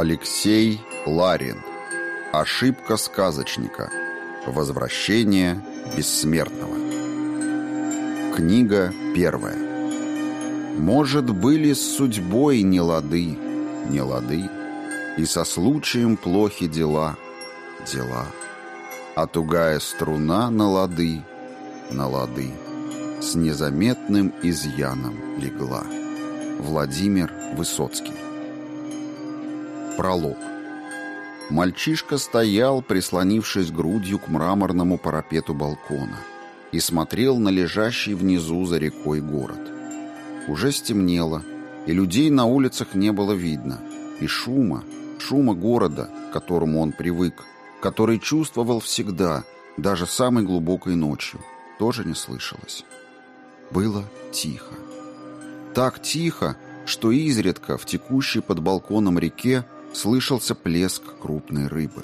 Алексей Ларин. Ошибка сказочника. Возвращение бессмертного. Книга первая. Может, были с судьбой не лады, не лады, и со случаем плохи дела, дела. А тугая струна на лады, на лады, с незаметным изъяном легла. Владимир Высоцкий. Пролог. Мальчишка стоял, прислонившись грудью к мраморному парапету балкона, и смотрел на лежащий внизу за рекой город. Уже стемнело, и людей на улицах не было видно, и шума, шума города, к которому он привык, который чувствовал всегда, даже самой глубокой ночью, тоже не слышалось. Было тихо. Так тихо, что изредка в текущей под балконом реке слышался плеск крупной рыбы.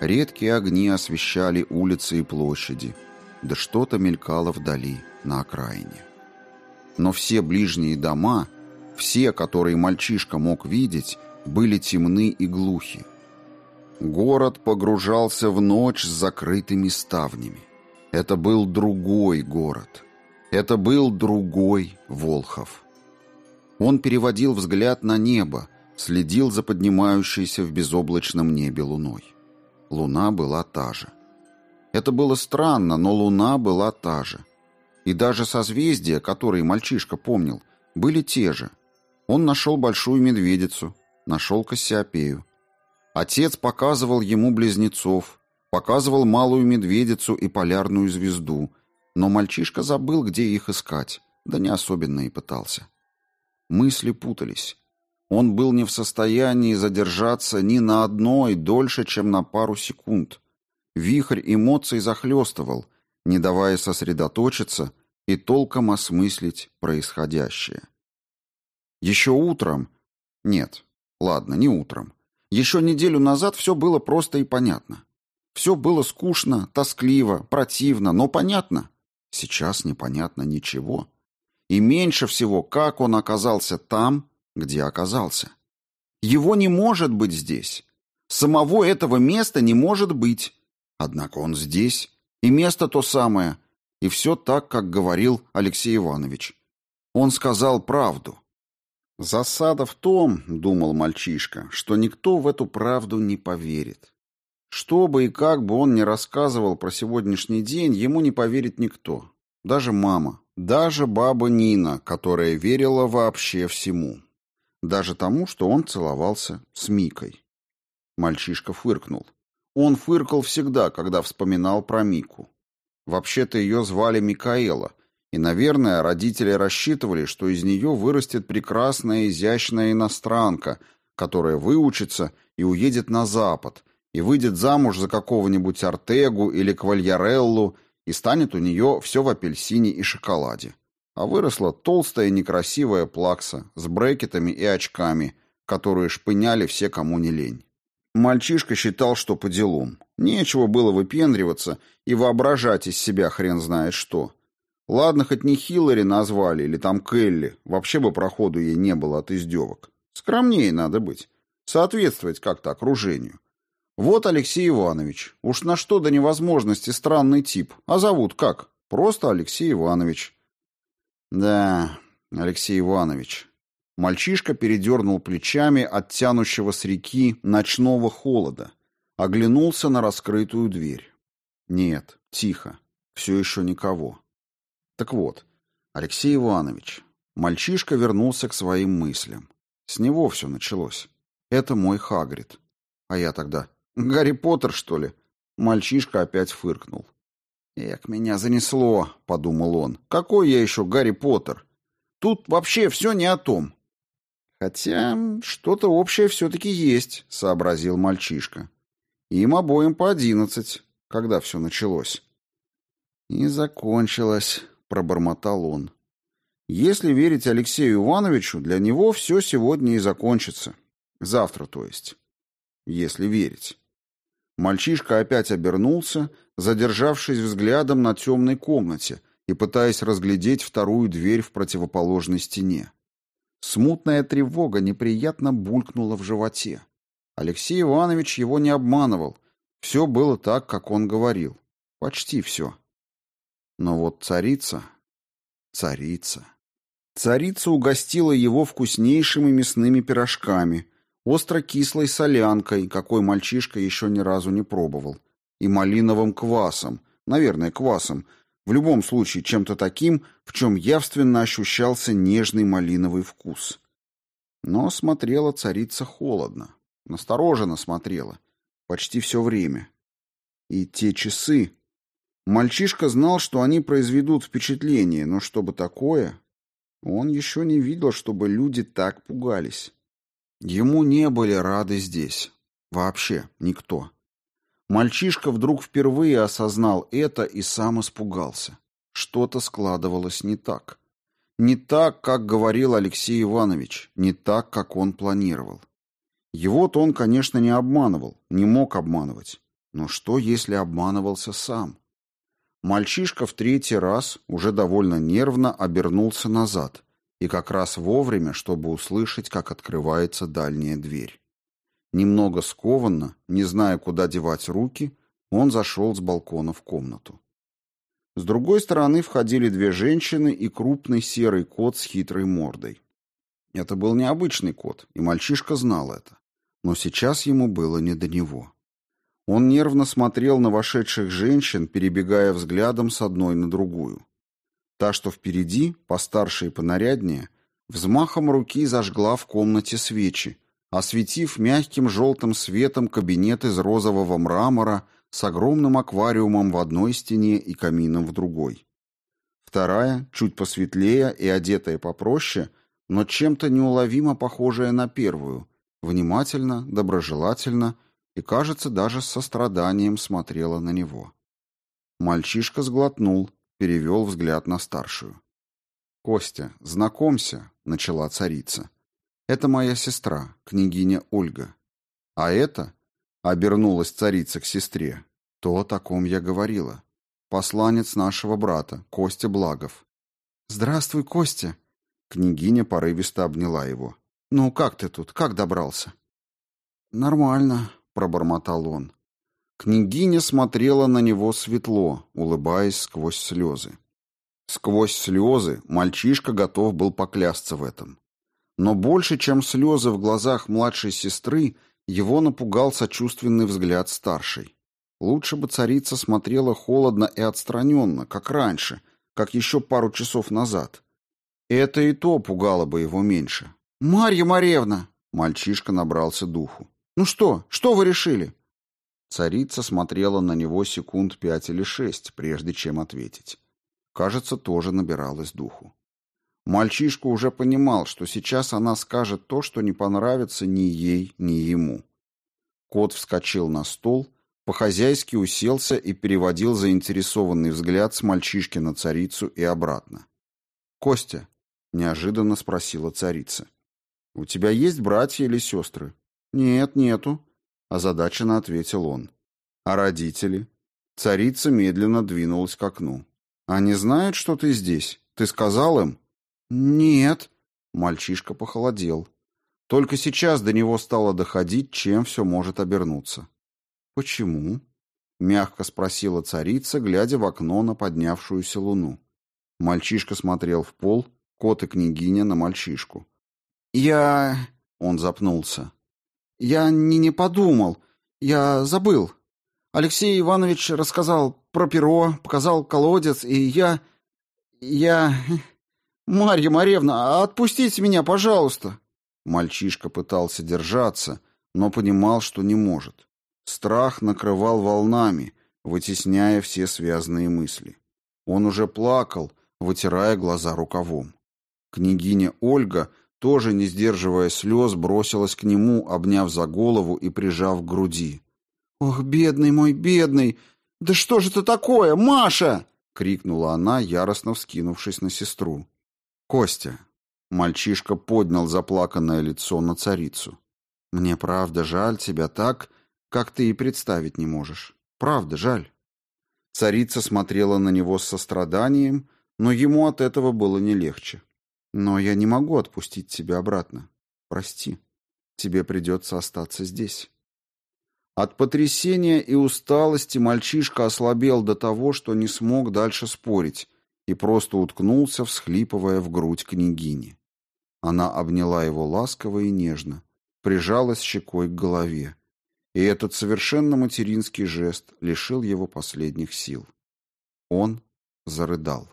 Редкие огни освещали улицы и площади, да что-то мелькало вдали, на окраине. Но все ближние дома, все, которые мальчишка мог видеть, были темны и глухи. Город погружался в ночь с закрытыми ставнями. Это был другой город. Это был другой Волхов. Он переводил взгляд на небо, следил за поднимающейся в безоблачном небе луной. Луна была та же. Это было странно, но луна была та же. И даже созвездия, которые мальчишка помнил, были те же. Он нашел большую медведицу, нашел Кассиопею. Отец показывал ему близнецов, показывал малую медведицу и полярную звезду, но мальчишка забыл, где их искать, да не особенно и пытался. Мысли путались. Он был не в состоянии задержаться ни на одной дольше, чем на пару секунд. Вихрь эмоций захлестывал, не давая сосредоточиться и толком осмыслить происходящее. Еще утром... Нет, ладно, не утром. Еще неделю назад все было просто и понятно. Все было скучно, тоскливо, противно, но понятно. Сейчас непонятно ничего. И меньше всего, как он оказался там, где оказался. Его не может быть здесь. Самого этого места не может быть. Однако он здесь, и место то самое, и все так, как говорил Алексей Иванович. Он сказал правду. Засада в том, думал мальчишка, что никто в эту правду не поверит. Что бы и как бы он ни рассказывал про сегодняшний день, ему не поверит никто. Даже мама, даже баба Нина, которая верила вообще всему. Даже тому, что он целовался с Микой. Мальчишка фыркнул. Он фыркал всегда, когда вспоминал про Мику. Вообще-то ее звали Микаэла, и, наверное, родители рассчитывали, что из нее вырастет прекрасная изящная иностранка, которая выучится и уедет на Запад, и выйдет замуж за какого-нибудь Артегу или Квальяреллу, и станет у нее все в апельсине и шоколаде а выросла толстая некрасивая плакса с брекетами и очками, которые шпыняли все, кому не лень. Мальчишка считал, что по делам. Нечего было выпендриваться и воображать из себя хрен знает что. Ладно, хоть не Хиллари назвали или там Келли, вообще бы проходу ей не было от издевок. Скромнее надо быть, соответствовать как-то окружению. Вот Алексей Иванович. Уж на что до невозможности странный тип. А зовут как? Просто Алексей Иванович. Да, Алексей Иванович. Мальчишка передернул плечами от тянущего с реки ночного холода, оглянулся на раскрытую дверь. Нет, тихо, все еще никого. Так вот, Алексей Иванович, мальчишка вернулся к своим мыслям. С него все началось. Это мой Хагрид. А я тогда... Гарри Поттер, что ли? Мальчишка опять фыркнул. «Эх, меня занесло», — подумал он. «Какой я еще Гарри Поттер? Тут вообще все не о том». «Хотя что-то общее все-таки есть», — сообразил мальчишка. «Им обоим по одиннадцать, когда все началось». «И закончилось», — пробормотал он. «Если верить Алексею Ивановичу, для него все сегодня и закончится. Завтра, то есть. Если верить». Мальчишка опять обернулся, задержавшись взглядом на темной комнате и пытаясь разглядеть вторую дверь в противоположной стене. Смутная тревога неприятно булькнула в животе. Алексей Иванович его не обманывал. Все было так, как он говорил. Почти все. Но вот царица... Царица... Царица угостила его вкуснейшими мясными пирожками, остро-кислой солянкой, какой мальчишка еще ни разу не пробовал, и малиновым квасом, наверное, квасом, в любом случае чем-то таким, в чем явственно ощущался нежный малиновый вкус. Но смотрела царица холодно, настороженно смотрела, почти все время. И те часы... Мальчишка знал, что они произведут впечатление, но чтобы такое... Он еще не видел, чтобы люди так пугались. Ему не были рады здесь. Вообще никто. Мальчишка вдруг впервые осознал это и сам испугался. Что-то складывалось не так. Не так, как говорил Алексей Иванович, не так, как он планировал. Его-то он, конечно, не обманывал, не мог обманывать. Но что, если обманывался сам? Мальчишка в третий раз, уже довольно нервно, обернулся назад, и как раз вовремя, чтобы услышать, как открывается дальняя дверь. Немного скованно, не зная, куда девать руки, он зашел с балкона в комнату. С другой стороны входили две женщины и крупный серый кот с хитрой мордой. Это был необычный кот, и мальчишка знал это. Но сейчас ему было не до него. Он нервно смотрел на вошедших женщин, перебегая взглядом с одной на другую. Та, что впереди, постарше и понаряднее, взмахом руки зажгла в комнате свечи, осветив мягким желтым светом кабинет из розового мрамора с огромным аквариумом в одной стене и камином в другой. Вторая, чуть посветлее и одетая попроще, но чем-то неуловимо похожая на первую, внимательно, доброжелательно и, кажется, даже с состраданием смотрела на него. Мальчишка сглотнул, перевел взгляд на старшую. «Костя, знакомься», — начала царица. «Это моя сестра, княгиня Ольга. А это...» — обернулась царица к сестре. «То, о ком я говорила. Посланец нашего брата, Костя Благов». «Здравствуй, Костя!» Княгиня порывисто обняла его. «Ну, как ты тут? Как добрался?» «Нормально», пробормотал он. Княгиня смотрела на него светло, улыбаясь сквозь слезы. Сквозь слезы мальчишка готов был поклясться в этом. Но больше, чем слезы в глазах младшей сестры, его напугал сочувственный взгляд старшей. Лучше бы царица смотрела холодно и отстраненно, как раньше, как еще пару часов назад. Это и то пугало бы его меньше. «Марья Маревна!» Мальчишка набрался духу. «Ну что? Что вы решили?» Царица смотрела на него секунд пять или шесть, прежде чем ответить. Кажется, тоже набиралась духу. Мальчишка уже понимал, что сейчас она скажет то, что не понравится ни ей, ни ему. Кот вскочил на стол, по-хозяйски уселся и переводил заинтересованный взгляд с мальчишки на царицу и обратно. «Костя», — неожиданно спросила царица, — «у тебя есть братья или сестры?» «Нет, нету», — озадаченно ответил он. «А родители?» Царица медленно двинулась к окну. «Они знают, что ты здесь? Ты сказал им?» «Нет». Мальчишка похолодел. Только сейчас до него стало доходить, чем все может обернуться. «Почему?» — мягко спросила царица, глядя в окно на поднявшуюся луну. Мальчишка смотрел в пол, кот и княгиня на мальчишку. «Я...» — он запнулся. Я не, не подумал. Я забыл. Алексей Иванович рассказал про перо, показал колодец, и я... Я... Марья Маревна, отпустите меня, пожалуйста. Мальчишка пытался держаться, но понимал, что не может. Страх накрывал волнами, вытесняя все связанные мысли. Он уже плакал, вытирая глаза рукавом. Княгиня Ольга тоже, не сдерживая слез, бросилась к нему, обняв за голову и прижав к груди. «Ох, бедный мой, бедный! Да что же это такое, Маша!» — крикнула она, яростно вскинувшись на сестру. «Костя!» — мальчишка поднял заплаканное лицо на царицу. «Мне правда жаль тебя так, как ты и представить не можешь. Правда жаль». Царица смотрела на него с состраданием, но ему от этого было не легче. Но я не могу отпустить тебя обратно. Прости. тебе придется остаться здесь». От потрясения и усталости мальчишка ослабел до того, что не смог дальше спорить, и просто уткнулся, всхлипывая в грудь княгини. Она обняла его ласково и нежно, прижалась щекой к голове, и этот совершенно материнский жест лишил его последних сил. Он зарыдал.